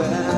well.